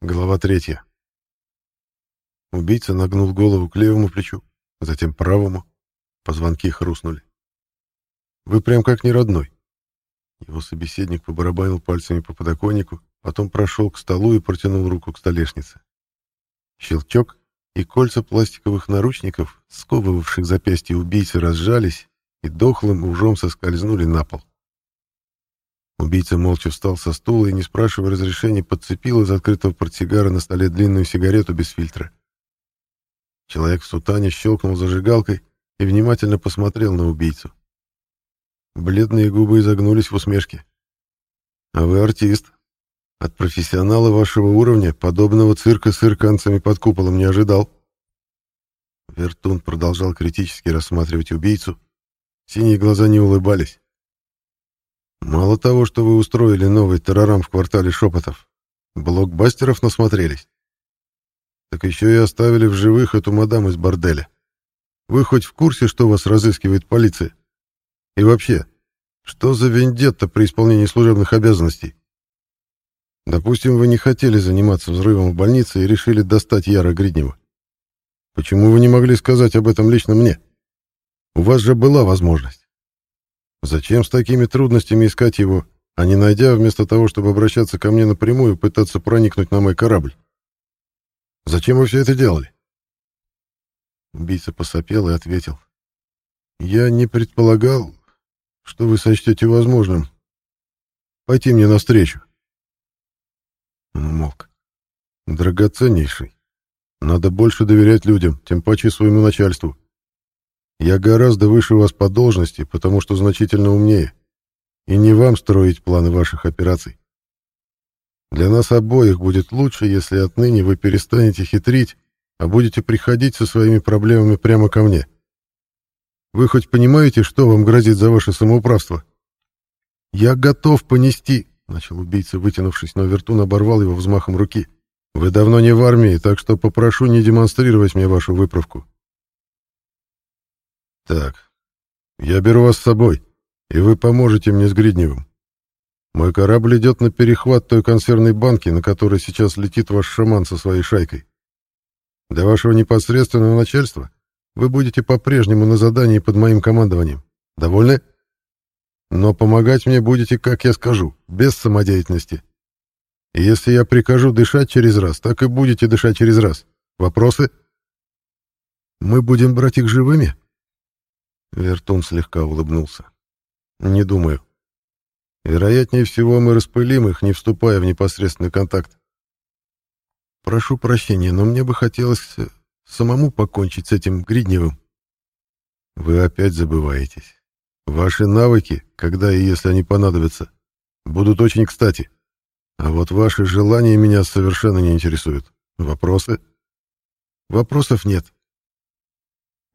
Глава третья. Убийца нагнул голову к левому плечу, затем правому. Позвонки хрустнули. «Вы прям как не родной». Его собеседник побарабанил пальцами по подоконнику, потом прошел к столу и протянул руку к столешнице. Щелчок, и кольца пластиковых наручников, сковывавших запястье убийцы, разжались и дохлым ужом соскользнули на пол. Убийца молча встал со стула и, не спрашивая разрешения, подцепил из открытого портсигара на столе длинную сигарету без фильтра. Человек в сутане щелкнул зажигалкой и внимательно посмотрел на убийцу. Бледные губы изогнулись в усмешке. «А вы артист. От профессионала вашего уровня подобного цирка с ирканцами под куполом не ожидал». Вертун продолжал критически рассматривать убийцу. Синие глаза не улыбались. Мало того, что вы устроили новый террорам в квартале шепотов, блокбастеров насмотрелись. Так еще и оставили в живых эту мадам из борделя. Вы хоть в курсе, что вас разыскивает полиция? И вообще, что за вендетта при исполнении служебных обязанностей? Допустим, вы не хотели заниматься взрывом в больнице и решили достать Яра Гриднева. Почему вы не могли сказать об этом лично мне? У вас же была возможность. Зачем с такими трудностями искать его, а не найдя, вместо того, чтобы обращаться ко мне напрямую, пытаться проникнуть на мой корабль? Зачем вы все это делали?» Убийца посопел и ответил. «Я не предполагал, что вы сочтете возможным пойти мне навстречу». Он умолк. «Драгоценнейший. Надо больше доверять людям, тем паче своему начальству. Я гораздо выше вас по должности, потому что значительно умнее. И не вам строить планы ваших операций. Для нас обоих будет лучше, если отныне вы перестанете хитрить, а будете приходить со своими проблемами прямо ко мне. Вы хоть понимаете, что вам грозит за ваше самоуправство? Я готов понести, начал убийца, вытянувшись, но Вертун оборвал его взмахом руки. Вы давно не в армии, так что попрошу не демонстрировать мне вашу выправку. Так, я беру вас с собой, и вы поможете мне с Гридневым. Мой корабль идет на перехват той консервной банки, на которой сейчас летит ваш шаман со своей шайкой. Для вашего непосредственного начальства вы будете по-прежнему на задании под моим командованием. Довольны? Но помогать мне будете, как я скажу, без самодеятельности. И если я прикажу дышать через раз, так и будете дышать через раз. Вопросы? Мы будем брать их живыми? Вертун слегка улыбнулся. «Не думаю. Вероятнее всего, мы распылим их, не вступая в непосредственный контакт. Прошу прощения, но мне бы хотелось э, самому покончить с этим Гридневым. Вы опять забываетесь. Ваши навыки, когда и если они понадобятся, будут очень кстати. А вот ваши желания меня совершенно не интересуют. Вопросы? Вопросов нет.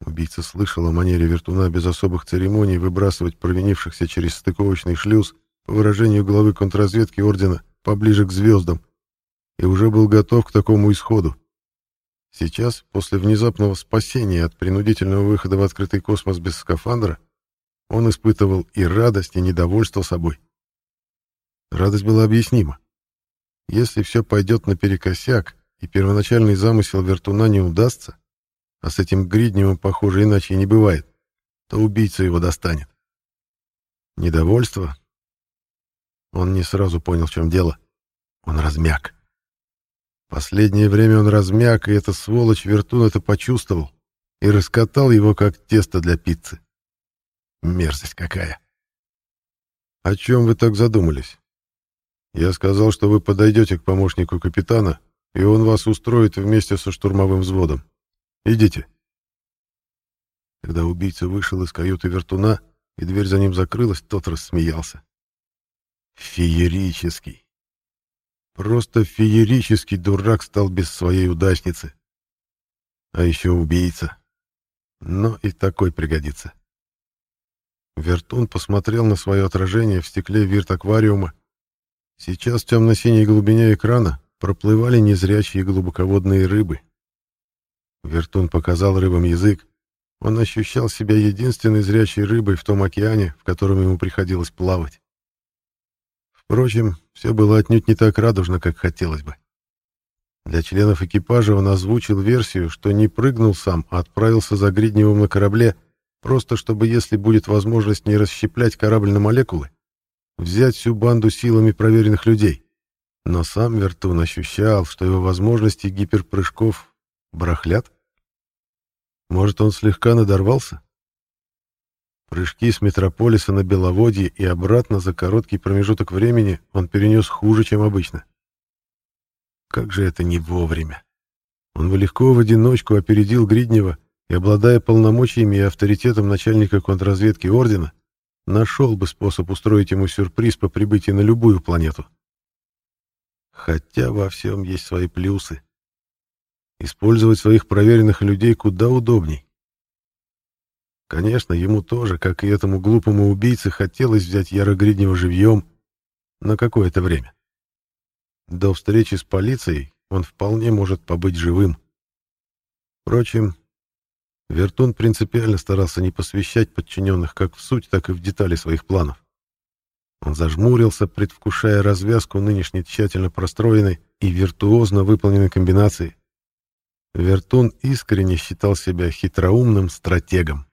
Убийца слышал о манере вертуна без особых церемоний выбрасывать провинившихся через стыковочный шлюз, по выражению главы контрразведки ордена, поближе к звездам, и уже был готов к такому исходу. Сейчас, после внезапного спасения от принудительного выхода в открытый космос без скафандра, он испытывал и радость, и недовольство собой. Радость была объяснима. Если все пойдет наперекосяк, и первоначальный замысел вертуна не удастся, а с этим Гридневым, похоже, иначе не бывает, то убийца его достанет. Недовольство? Он не сразу понял, в чем дело. Он размяк. Последнее время он размяк, и эта сволочь Вертун это почувствовал и раскатал его, как тесто для пиццы. Мерзость какая! О чем вы так задумались? Я сказал, что вы подойдете к помощнику капитана, и он вас устроит вместе со штурмовым взводом. Идите. Когда убийца вышел из каюты вертуна, и дверь за ним закрылась, тот рассмеялся. Феерический. Просто феерический дурак стал без своей удачницы. А еще убийца. Но и такой пригодится. Вертун посмотрел на свое отражение в стекле вирт-аквариума. Сейчас в темно-синей глубине экрана проплывали незрячие глубоководные рыбы. Вертун показал рыбам язык. Он ощущал себя единственной зрячей рыбой в том океане, в котором ему приходилось плавать. Впрочем, все было отнюдь не так радужно, как хотелось бы. Для членов экипажа он озвучил версию, что не прыгнул сам, а отправился за Гридневым на корабле, просто чтобы, если будет возможность не расщеплять корабль на молекулы, взять всю банду силами проверенных людей. Но сам Вертун ощущал, что его возможности гиперпрыжков барахлят. Может, он слегка надорвался? Прыжки с Метрополиса на Беловодье и обратно за короткий промежуток времени он перенес хуже, чем обычно. Как же это не вовремя. Он бы легко в одиночку опередил Гриднева и, обладая полномочиями и авторитетом начальника контрразведки Ордена, нашел бы способ устроить ему сюрприз по прибытии на любую планету. Хотя во всем есть свои плюсы. Использовать своих проверенных людей куда удобней. Конечно, ему тоже, как и этому глупому убийце, хотелось взять Яра Гриднева живьем на какое-то время. До встречи с полицией он вполне может побыть живым. Впрочем, Вертун принципиально старался не посвящать подчиненных как в суть, так и в детали своих планов. Он зажмурился, предвкушая развязку нынешней тщательно простроенной и виртуозно выполненной комбинации. Вертун искренне считал себя хитроумным стратегом.